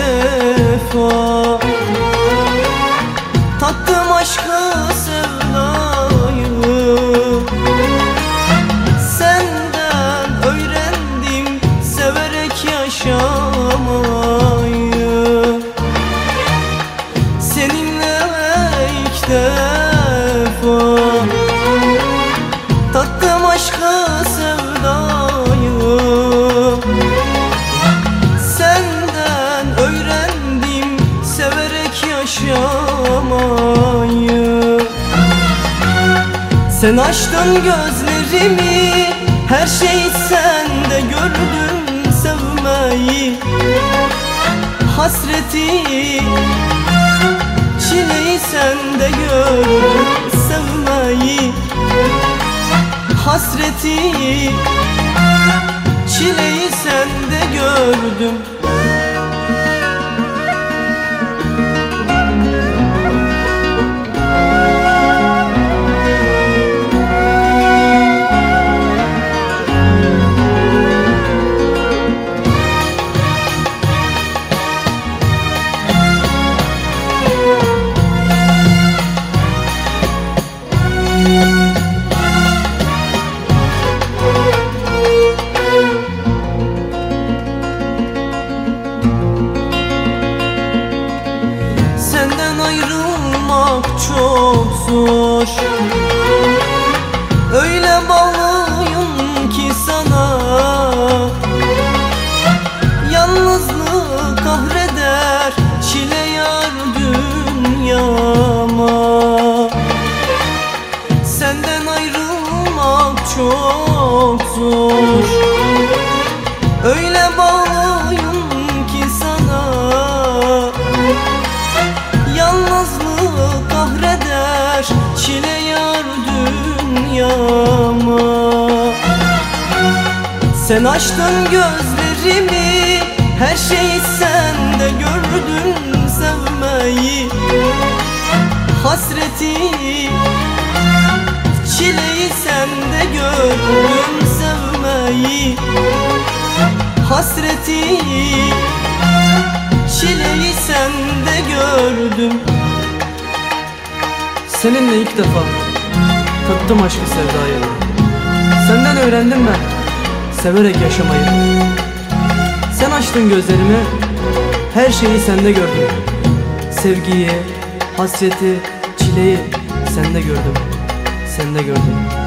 defa Tattım aşkı Sen açtın gözlerimi Her şeyi sende gördüm sevmeyi. Hasreti Çileyi sende gördüm sevmeyi. Hasreti Çileyi sende gördüm 愁作诗。Sen açtın gözlerimi Her şeyi sende gördüm sevmeyi. Hasreti Çileyi sende gördüm sevmeyi. Hasreti Çileyi sende gördüm. Seninle ilk defa tattım aşkı sevdayı. Senden öğrendim ben severek yaşamayı. Sen açtın gözlerimi her şeyi sende gördüm. Sevgiyi, hasreti, çileyi sende gördüm Sende gördüm